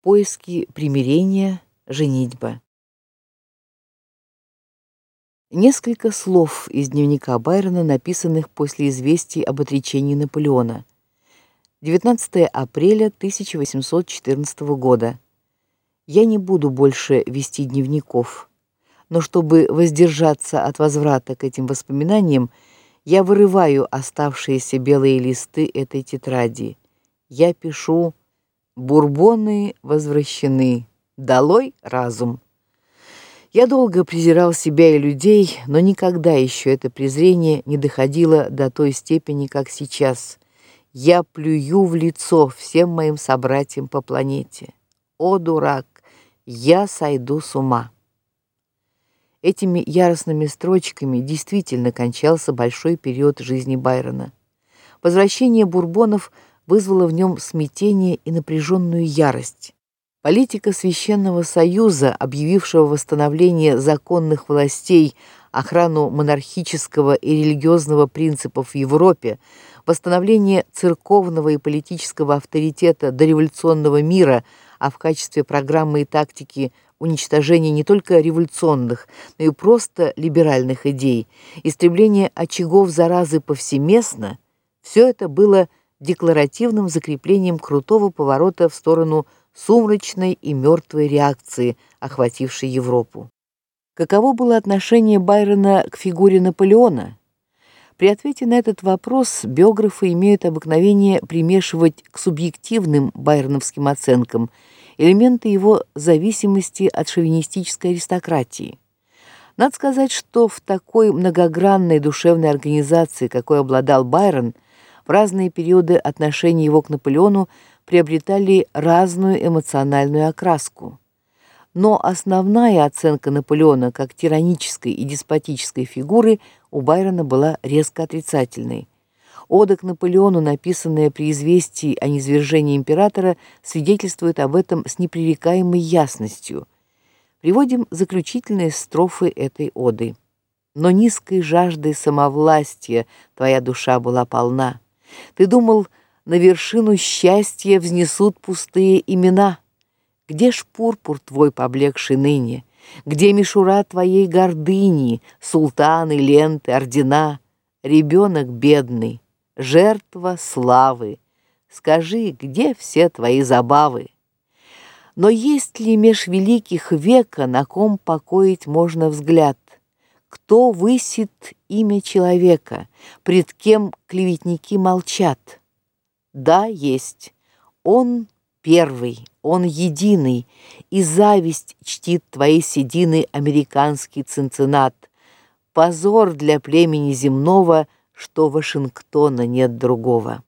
Поиски примирения, женитьба. Несколько слов из дневника Байрона, написанных после известий об отречении Наполеона. 19 апреля 1814 года. Я не буду больше вести дневников, но чтобы воздержаться от возврата к этим воспоминаниям, я вырываю оставшиеся белые листы этой тетради. Я пишу: Бурбоны возвращены. Долой разум. Я долго презирал себя и людей, но никогда еще это презрение не доходило до той степени, как сейчас. Я плюю в лицо всем моим собратьям по планете. О, дурак, я сойду с ума. Этими яростными строчками действительно кончался большой период жизни Байрона. Возвращение бурбонов вызвало в нем смятение и напряженную ярость. Политика Священного Союза, объявившего восстановление законных властей, охрану монархического и религиозного принципов в Европе, восстановление церковного и политического авторитета дореволюционного мира, а в качестве программы и тактики уничтожение не только революционных, но и просто либеральных идей, истребление очагов заразы повсеместно, все это было декларативным закреплением крутого поворота в сторону сумрачной и мертвой реакции, охватившей Европу. Каково было отношение Байрона к фигуре Наполеона? При ответе на этот вопрос биографы имеют обыкновение примешивать к субъективным байроновским оценкам элементы его зависимости от шовинистической аристократии. Надо сказать, что в такой многогранной душевной организации, какой обладал Байрон, в разные периоды отношения его к Наполеону приобретали разную эмоциональную окраску. Но основная оценка Наполеона как тиранической и деспотической фигуры у Байрона была резко отрицательной. Ода к Наполеону, написанная при известии о низвержении императора, свидетельствует об этом с непререкаемой ясностью. Приводим заключительные строфы этой оды. Но низкой жаждой самовластия твоя душа была полна. Ты думал, на вершину счастья взнесут пустые имена. Где ж пурпур твой поблекший ныне? Где мишура твоей гордыни, султаны, ленты, ордена? Ребенок бедный, жертва славы. Скажи, где все твои забавы? Но есть ли меж великих века, на ком покоить можно взгляд? Кто высит имя человека, пред кем клеветники молчат? Да, есть. Он первый, он единый, и зависть чтит твои седины американский цинциннат. Позор для племени земного, что Вашингтона нет другого.